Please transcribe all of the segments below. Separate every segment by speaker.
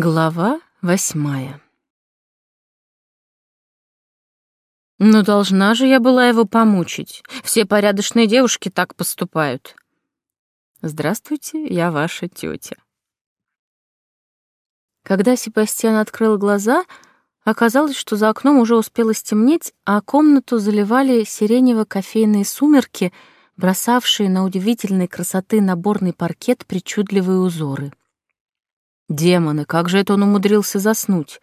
Speaker 1: Глава восьмая Ну, должна же я была его помучить. Все порядочные девушки так поступают. Здравствуйте, я ваша тетя. Когда Себастьян открыл глаза, оказалось, что за окном уже успело стемнеть, а комнату заливали сиренево-кофейные сумерки, бросавшие на удивительной красоты наборный паркет причудливые узоры. Демоны, как же это он умудрился заснуть?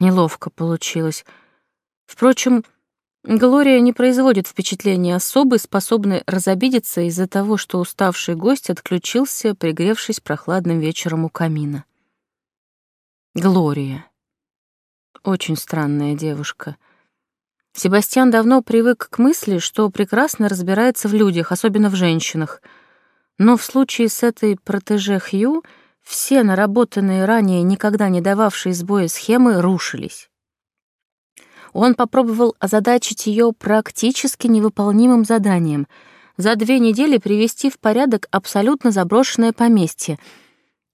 Speaker 1: Неловко получилось. Впрочем, Глория не производит впечатления особы, способной разобидеться из-за того, что уставший гость отключился, пригревшись прохладным вечером у камина. Глория. Очень странная девушка. Себастьян давно привык к мысли, что прекрасно разбирается в людях, особенно в женщинах. Но в случае с этой протеже Хью — все наработанные ранее, никогда не дававшие сбоя схемы, рушились. Он попробовал озадачить ее практически невыполнимым заданием — за две недели привести в порядок абсолютно заброшенное поместье,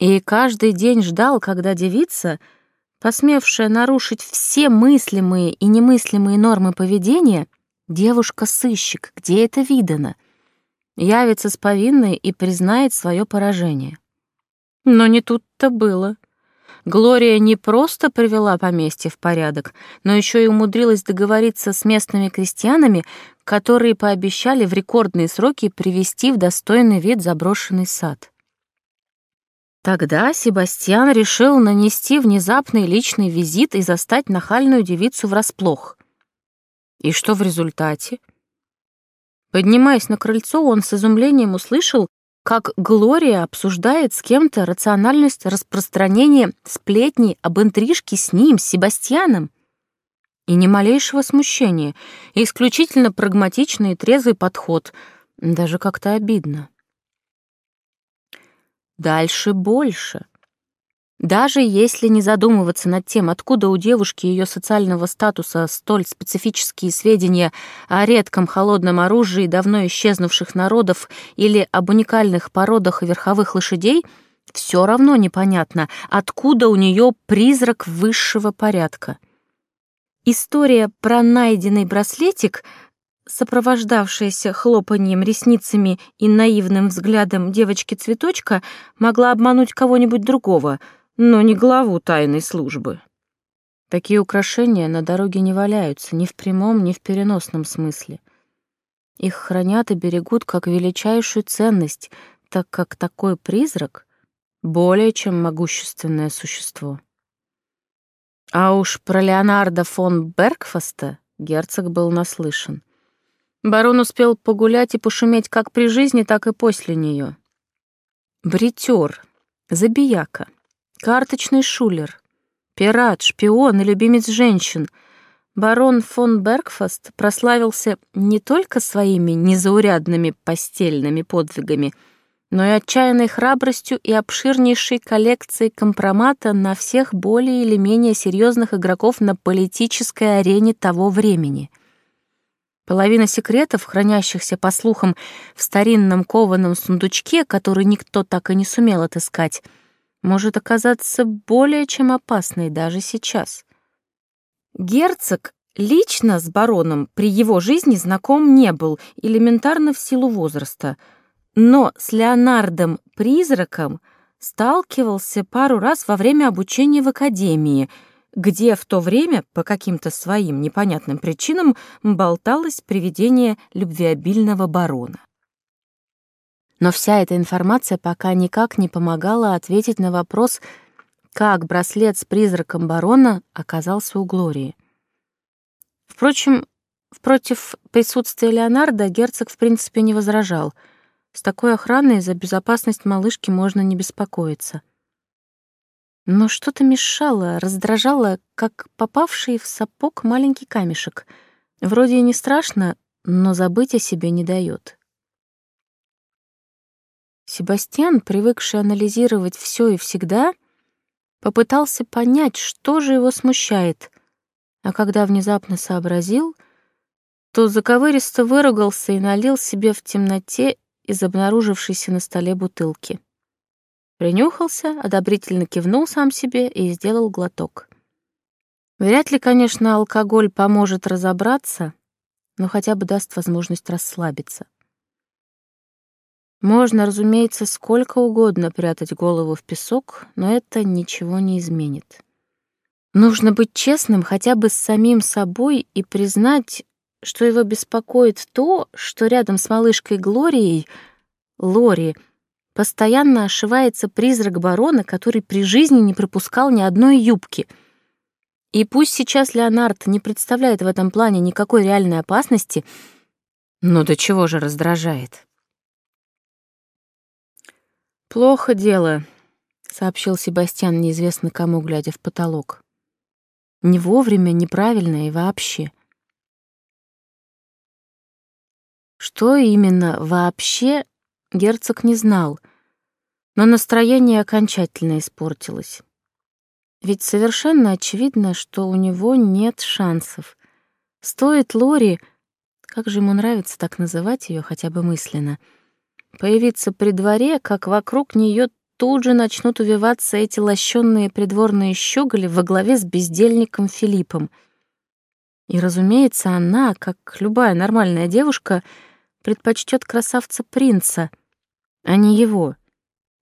Speaker 1: и каждый день ждал, когда девица, посмевшая нарушить все мыслимые и немыслимые нормы поведения, девушка-сыщик, где это видано, явится с повинной и признает свое поражение. Но не тут-то было. Глория не просто привела поместье в порядок, но еще и умудрилась договориться с местными крестьянами, которые пообещали в рекордные сроки привести в достойный вид заброшенный сад. Тогда Себастьян решил нанести внезапный личный визит и застать нахальную девицу врасплох. И что в результате? Поднимаясь на крыльцо, он с изумлением услышал, как Глория обсуждает с кем-то рациональность распространения сплетней об интрижке с ним, Себастьяном. И ни малейшего смущения, исключительно прагматичный и трезвый подход, даже как-то обидно. Дальше больше — даже если не задумываться над тем, откуда у девушки ее социального статуса столь специфические сведения о редком холодном оружии давно исчезнувших народов или об уникальных породах верховых лошадей, все равно непонятно, откуда у нее призрак высшего порядка. История про найденный браслетик, сопровождавшаяся хлопаньем ресницами и наивным взглядом девочки-цветочка, могла обмануть кого-нибудь другого — но не главу тайной службы. Такие украшения на дороге не валяются ни в прямом, ни в переносном смысле. Их хранят и берегут как величайшую ценность, так как такой призрак — более чем могущественное существо. А уж про Леонардо фон Бергфаста герцог был наслышан. Барон успел погулять и пошуметь как при жизни, так и после нее. Бритер, забияка, Карточный шулер, пират, шпион и любимец женщин. Барон фон Бергфаст прославился не только своими незаурядными постельными подвигами, но и отчаянной храбростью и обширнейшей коллекцией компромата на всех более или менее серьезных игроков на политической арене того времени. Половина секретов, хранящихся, по слухам, в старинном кованом сундучке, который никто так и не сумел отыскать — может оказаться более чем опасной даже сейчас. Герцог лично с бароном при его жизни знаком не был, элементарно в силу возраста, но с Леонардом-призраком сталкивался пару раз во время обучения в академии, где в то время по каким-то своим непонятным причинам болталось привидение любвеобильного барона. Но вся эта информация пока никак не помогала ответить на вопрос, как браслет с призраком барона оказался у Глории. Впрочем, против присутствия Леонардо герцог в принципе не возражал. С такой охраной за безопасность малышки можно не беспокоиться. Но что-то мешало, раздражало, как попавший в сапог маленький камешек. Вроде и не страшно, но забыть о себе не дает. Себастьян, привыкший анализировать все и всегда, попытался понять, что же его смущает, а когда внезапно сообразил, то заковыристо выругался и налил себе в темноте из обнаружившейся на столе бутылки. Принюхался, одобрительно кивнул сам себе и сделал глоток. Вряд ли, конечно, алкоголь поможет разобраться, но хотя бы даст возможность расслабиться. Можно, разумеется, сколько угодно прятать голову в песок, но это ничего не изменит. Нужно быть честным хотя бы с самим собой и признать, что его беспокоит то, что рядом с малышкой Глорией, Лори, постоянно ошивается призрак барона, который при жизни не пропускал ни одной юбки. И пусть сейчас Леонард не представляет в этом плане никакой реальной опасности, но до чего же раздражает. «Плохо дело», — сообщил Себастьян неизвестно кому, глядя в потолок. «Не вовремя, неправильно и вообще». Что именно «вообще» герцог не знал, но настроение окончательно испортилось. Ведь совершенно очевидно, что у него нет шансов. Стоит Лори, как же ему нравится так называть ее хотя бы мысленно, появиться при дворе, как вокруг нее тут же начнут увиваться эти лощенные придворные щеголи во главе с бездельником Филиппом. И, разумеется, она, как любая нормальная девушка, предпочтет красавца-принца — а не его,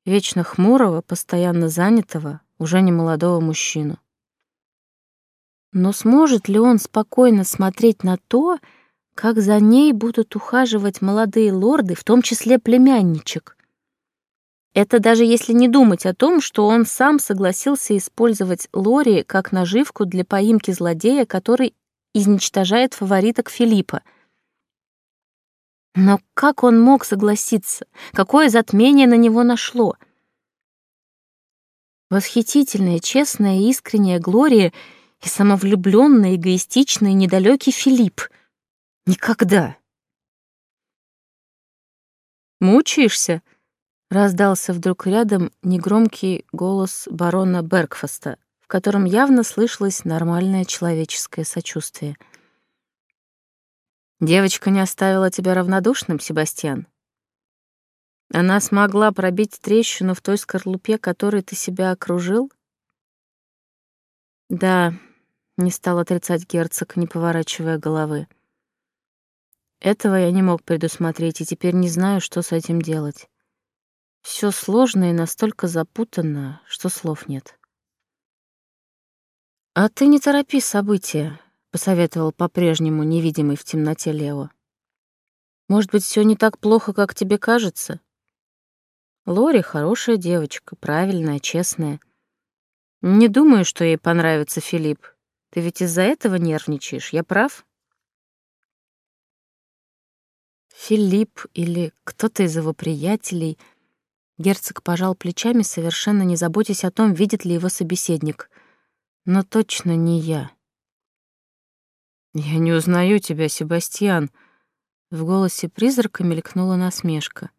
Speaker 1: вечно хмурого, постоянно занятого, уже не молодого мужчину. Но сможет ли он спокойно смотреть на то, как за ней будут ухаживать молодые лорды, в том числе племянничек? Это даже если не думать о том, что он сам согласился использовать Лори как наживку для поимки злодея, который изничтожает фавориток Филиппа — но как он мог согласиться? Какое затмение на него нашло? Восхитительная, честная искренняя Глория и самовлюбленный, эгоистичный, недалекий Филипп. Никогда. «Мучаешься?» — раздался вдруг рядом негромкий голос барона Бергфаста, в котором явно слышалось нормальное человеческое сочувствие — Девочка не оставила тебя равнодушным, Себастьян? Она смогла пробить трещину в той скорлупе, которой ты себя окружил? Да, не стал отрицать герцог, не поворачивая головы. Этого я не мог предусмотреть, и теперь не знаю, что с этим делать. Все сложно и настолько запутанно, что слов нет. А ты не торопи события посоветовал по-прежнему невидимый в темноте Лео. Может быть, все не так плохо, как тебе кажется? Лори хорошая девочка, правильная, честная. Не думаю, что ей понравится Филипп. Ты ведь из-за этого нервничаешь, я прав? Филипп или кто-то из его приятелей. Герцог пожал плечами, совершенно не заботясь о том, видит ли его собеседник. Но точно не я. «Я не узнаю тебя, Себастьян», — в голосе призрака мелькнула насмешка.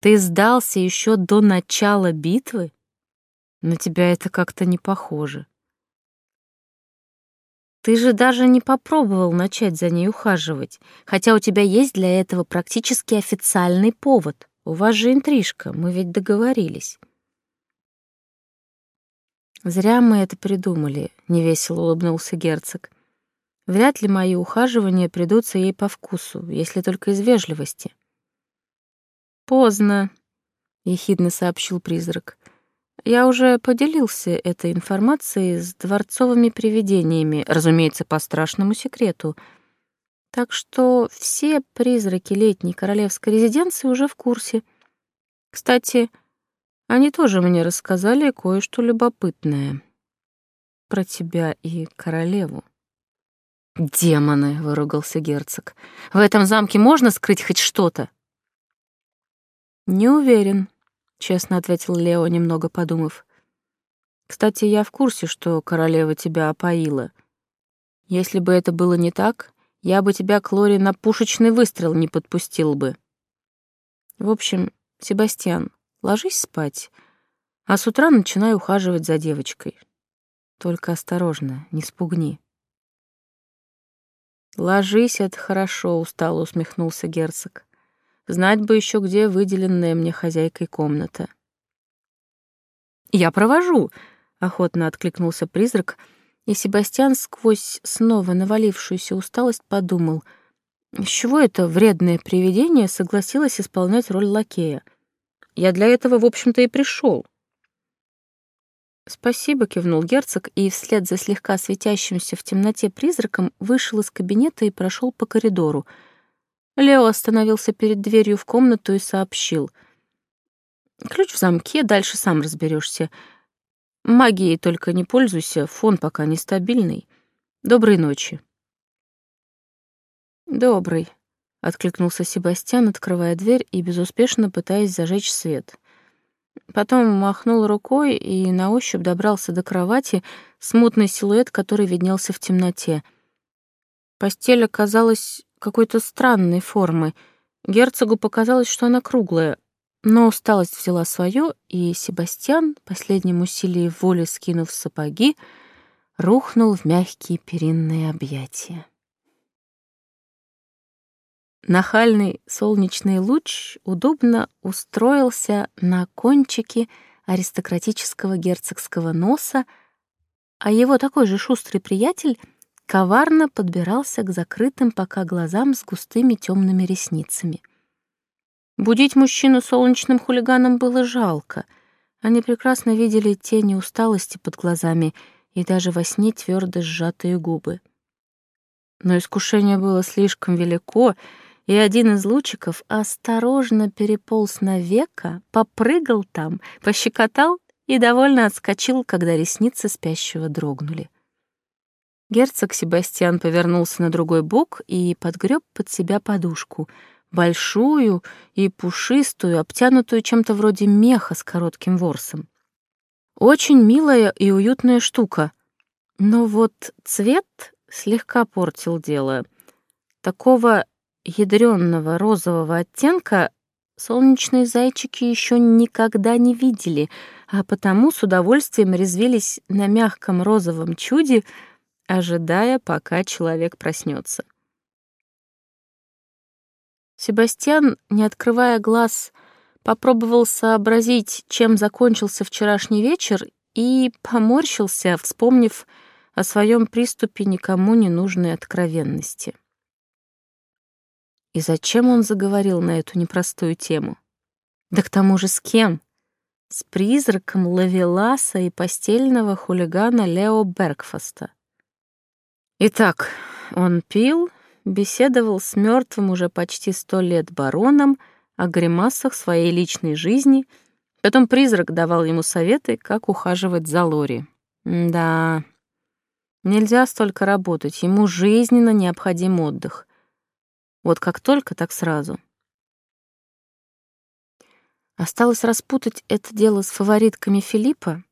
Speaker 1: «Ты сдался еще до начала битвы? На тебя это как-то не похоже». Ты же даже не попробовал начать за ней ухаживать, хотя у тебя есть для этого практически официальный повод. У вас же интрижка, мы ведь договорились. Зря мы это придумали, невесело улыбнулся герцог. Вряд ли мои ухаживания придутся ей по вкусу, если только из вежливости. «Поздно», — ехидно сообщил призрак. «Я уже поделился этой информацией с дворцовыми привидениями, разумеется, по страшному секрету. Так что все призраки летней королевской резиденции уже в курсе. Кстати, они тоже мне рассказали кое-что любопытное про тебя и королеву». «Демоны!» — выругался герцог. «В этом замке можно скрыть хоть что-то?» «Не уверен», — честно ответил Лео, немного подумав. «Кстати, я в курсе, что королева тебя опоила. Если бы это было не так, я бы тебя к Лоре на пушечный выстрел не подпустил бы. В общем, Себастьян, ложись спать, а с утра начинай ухаживать за девочкой. Только осторожно, не спугни». «Ложись, это хорошо», — устало усмехнулся герцог. «Знать бы еще, где выделенная мне хозяйкой комната». «Я провожу», — охотно откликнулся призрак, и Себастьян сквозь снова навалившуюся усталость подумал, с чего это вредное привидение согласилось исполнять роль лакея. «Я для этого, в общем-то, и пришел. «Спасибо», — кивнул герцог, и вслед за слегка светящимся в темноте призраком вышел из кабинета и прошел по коридору. Лео остановился перед дверью в комнату и сообщил. «Ключ в замке, дальше сам разберешься. Магией только не пользуйся, фон пока нестабильный. Доброй ночи». «Добрый», — откликнулся Себастьян, открывая дверь и безуспешно пытаясь зажечь свет. Потом махнул рукой и на ощупь добрался до кровати, смутный силуэт, который виднелся в темноте. Постель оказалась какой-то странной формы. Герцогу показалось, что она круглая, но усталость взяла свое, и Себастьян, последним усилием воли скинув сапоги, рухнул в мягкие перинные объятия. Нахальный солнечный луч удобно устроился на кончике аристократического герцогского носа, а его такой же шустрый приятель коварно подбирался к закрытым пока глазам с густыми темными ресницами. Будить мужчину солнечным хулиганом было жалко. Они прекрасно видели тени усталости под глазами и даже во сне твердо сжатые губы. Но искушение было слишком велико, и один из лучиков осторожно переполз на века, попрыгал там, пощекотал и довольно отскочил, когда ресницы спящего дрогнули. Герцог Себастьян повернулся на другой бок и подгреб под себя подушку, большую и пушистую, обтянутую чем-то вроде меха с коротким ворсом. Очень милая и уютная штука, но вот цвет слегка портил дело. Такого ядрённого розового оттенка солнечные зайчики еще никогда не видели, а потому с удовольствием резвились на мягком розовом чуде, ожидая, пока человек проснется. Себастьян, не открывая глаз, попробовал сообразить, чем закончился вчерашний вечер, и поморщился, вспомнив о своем приступе никому не нужной откровенности. И зачем он заговорил на эту непростую тему? Да к тому же с кем? С призраком Лавеласа и постельного хулигана Лео Бергфаста. Итак, он пил, беседовал с мертвым уже почти сто лет бароном о гримасах своей личной жизни, потом призрак давал ему советы, как ухаживать за Лори. Да, нельзя столько работать, ему жизненно необходим отдых — вот как только, так сразу. Осталось распутать это дело с фаворитками Филиппа,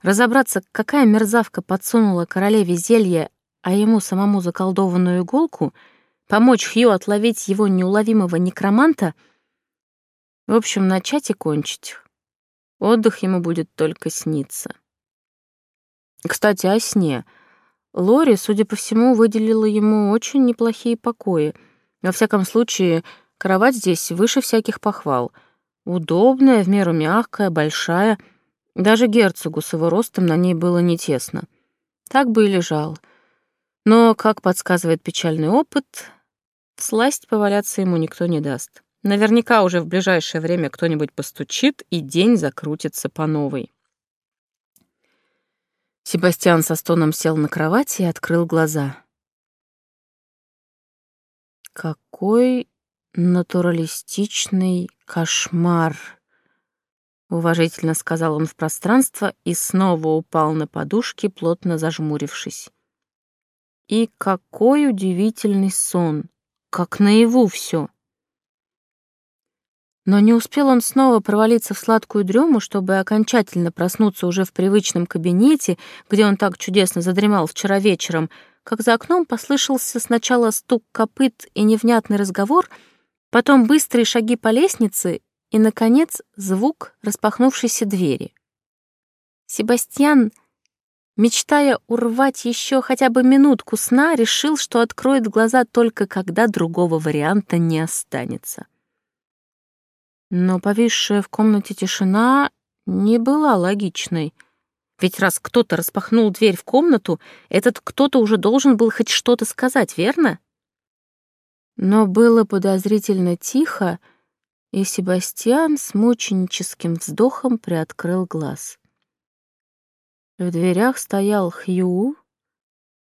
Speaker 1: разобраться, какая мерзавка подсунула королеве зелье, а ему самому заколдованную иголку, помочь Хью отловить его неуловимого некроманта, в общем, начать и кончить. Отдых ему будет только сниться. Кстати, о сне. Лори, судя по всему, выделила ему очень неплохие покои — во всяком случае, кровать здесь выше всяких похвал. Удобная, в меру мягкая, большая. Даже герцогу с его ростом на ней было не тесно. Так бы и лежал. Но, как подсказывает печальный опыт, сласть поваляться ему никто не даст. Наверняка уже в ближайшее время кто-нибудь постучит, и день закрутится по новой. Себастьян со стоном сел на кровати и открыл глаза. Какой натуралистичный кошмар, уважительно сказал он в пространство и снова упал на подушки, плотно зажмурившись. И какой удивительный сон, как наяву все. Но не успел он снова провалиться в сладкую дрему, чтобы окончательно проснуться уже в привычном кабинете, где он так чудесно задремал вчера вечером, как за окном послышался сначала стук копыт и невнятный разговор, потом быстрые шаги по лестнице и, наконец, звук распахнувшейся двери. Себастьян, мечтая урвать еще хотя бы минутку сна, решил, что откроет глаза только когда другого варианта не останется. Но повисшая в комнате тишина не была логичной. Ведь раз кто-то распахнул дверь в комнату, этот кто-то уже должен был хоть что-то сказать, верно? Но было подозрительно тихо, и Себастьян с мученическим вздохом приоткрыл глаз. В дверях стоял Хью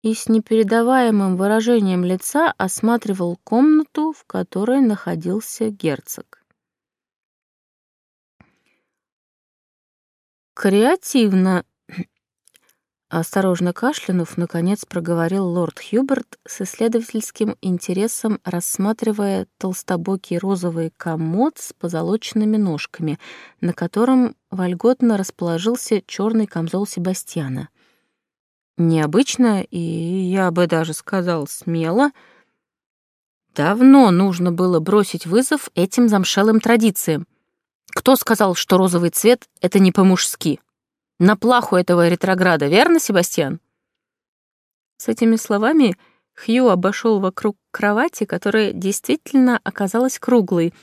Speaker 1: и с непередаваемым выражением лица осматривал комнату, в которой находился герцог. Креативно Осторожно кашлянув, наконец проговорил лорд Хьюберт с исследовательским интересом, рассматривая толстобокий розовый комод с позолоченными ножками, на котором вольготно расположился черный камзол Себастьяна. Необычно и, я бы даже сказал, смело. Давно нужно было бросить вызов этим замшелым традициям. Кто сказал, что розовый цвет — это не по-мужски? На плаху этого ретрограда, верно, Себастьян?» С этими словами Хью обошел вокруг кровати, которая действительно оказалась круглой,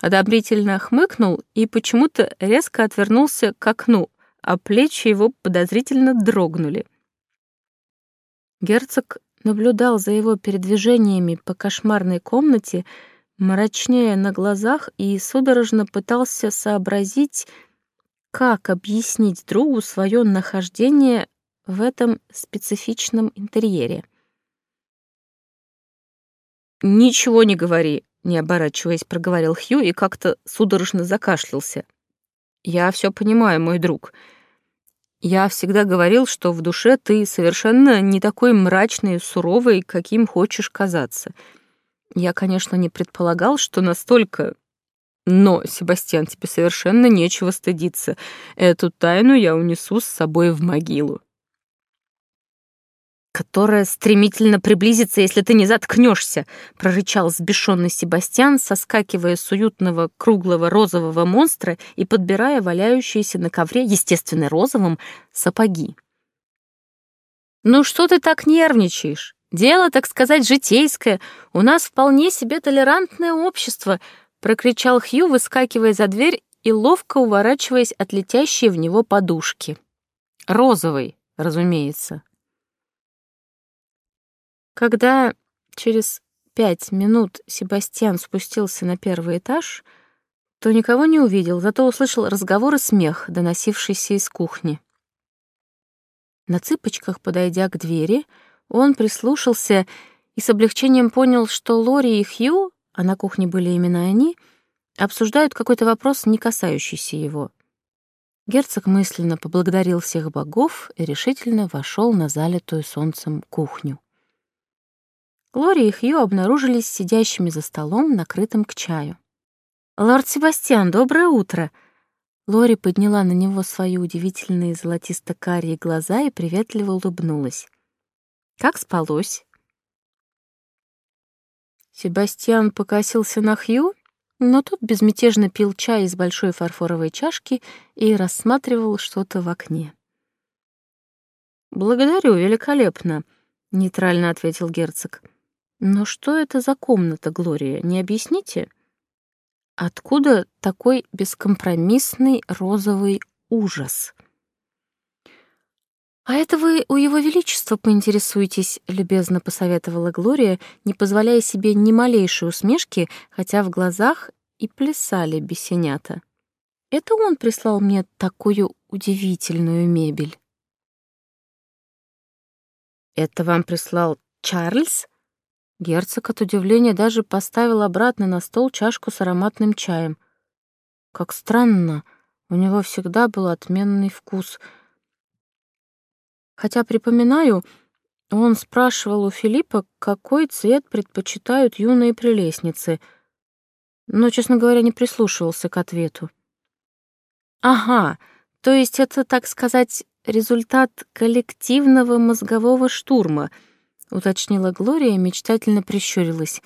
Speaker 1: одобрительно хмыкнул и почему-то резко отвернулся к окну, а плечи его подозрительно дрогнули. Герцог наблюдал за его передвижениями по кошмарной комнате, мрачнее на глазах и судорожно пытался сообразить, как объяснить другу свое нахождение в этом специфичном интерьере. «Ничего не говори», — не оборачиваясь, проговорил Хью и как-то судорожно закашлялся. «Я все понимаю, мой друг. Я всегда говорил, что в душе ты совершенно не такой мрачный и суровый, каким хочешь казаться. Я, конечно, не предполагал, что настолько но, Себастьян, тебе совершенно нечего стыдиться. Эту тайну я унесу с собой в могилу. «Которая стремительно приблизится, если ты не заткнешься», — прорычал сбешенный Себастьян, соскакивая с уютного круглого розового монстра и подбирая валяющиеся на ковре, естественно, розовым, сапоги. «Ну что ты так нервничаешь? Дело, так сказать, житейское. У нас вполне себе толерантное общество», прокричал Хью, выскакивая за дверь и ловко уворачиваясь от летящей в него подушки. Розовый, разумеется. Когда через пять минут Себастьян спустился на первый этаж, то никого не увидел, зато услышал разговор и смех, доносившийся из кухни. На цыпочках, подойдя к двери, он прислушался и с облегчением понял, что Лори и Хью а на кухне были именно они, обсуждают какой-то вопрос, не касающийся его. Герцог мысленно поблагодарил всех богов и решительно вошел на залитую солнцем кухню. Глория и Хью обнаружились сидящими за столом, накрытым к чаю. «Лорд Себастьян, доброе утро!» Лори подняла на него свои удивительные золотисто-карие глаза и приветливо улыбнулась. «Как спалось?» Себастьян покосился на Хью, но тот безмятежно пил чай из большой фарфоровой чашки и рассматривал что-то в окне. «Благодарю, великолепно», — нейтрально ответил герцог. «Но что это за комната, Глория, не объясните?» «Откуда такой бескомпромиссный розовый ужас?» «А это вы у его величества поинтересуетесь», — любезно посоветовала Глория, не позволяя себе ни малейшей усмешки, хотя в глазах и плясали бесенята. «Это он прислал мне такую удивительную мебель». «Это вам прислал Чарльз?» Герцог от удивления даже поставил обратно на стол чашку с ароматным чаем. Как странно, у него всегда был отменный вкус — Хотя, припоминаю, он спрашивал у Филиппа, какой цвет предпочитают юные прелестницы, но, честно говоря, не прислушивался к ответу. «Ага, то есть это, так сказать, результат коллективного мозгового штурма», — уточнила Глория мечтательно прищурилась.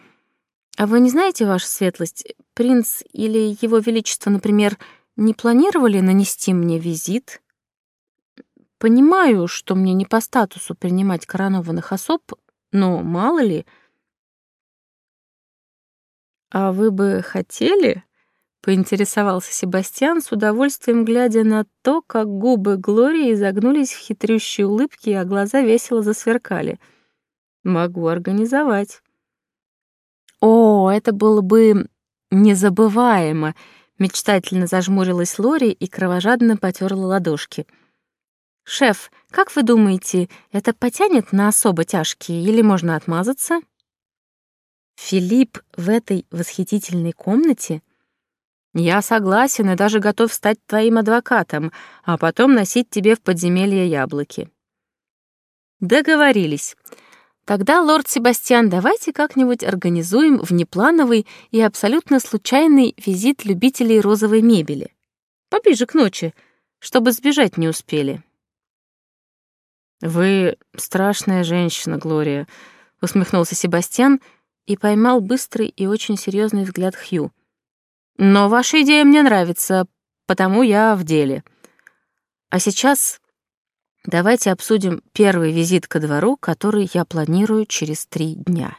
Speaker 1: «А вы не знаете, ваша светлость, принц или его величество, например, не планировали нанести мне визит?» Понимаю, что мне не по статусу принимать коронованных особ, но мало ли... А вы бы хотели? Поинтересовался Себастьян с удовольствием, глядя на то, как губы Глории изогнулись в хитрющей улыбке, а глаза весело засверкали. «Могу организовать». «О, это было бы незабываемо!» Мечтательно зажмурилась Лори и кровожадно потерла ладошки. «Шеф, как вы думаете, это потянет на особо тяжкие или можно отмазаться?» «Филипп в этой восхитительной комнате?» Я согласен и даже готов стать твоим адвокатом, а потом носить тебе в подземелье яблоки. Договорились. Тогда, лорд Себастьян, давайте как-нибудь организуем внеплановый и абсолютно случайный визит любителей розовой мебели. Поближе к ночи, чтобы сбежать не успели. «Вы страшная женщина, Глория», — усмехнулся Себастьян и поймал быстрый и очень серьезный взгляд Хью. Но ваша идея мне нравится, потому я в деле. А сейчас давайте обсудим первый визит ко двору, который я планирую через три дня.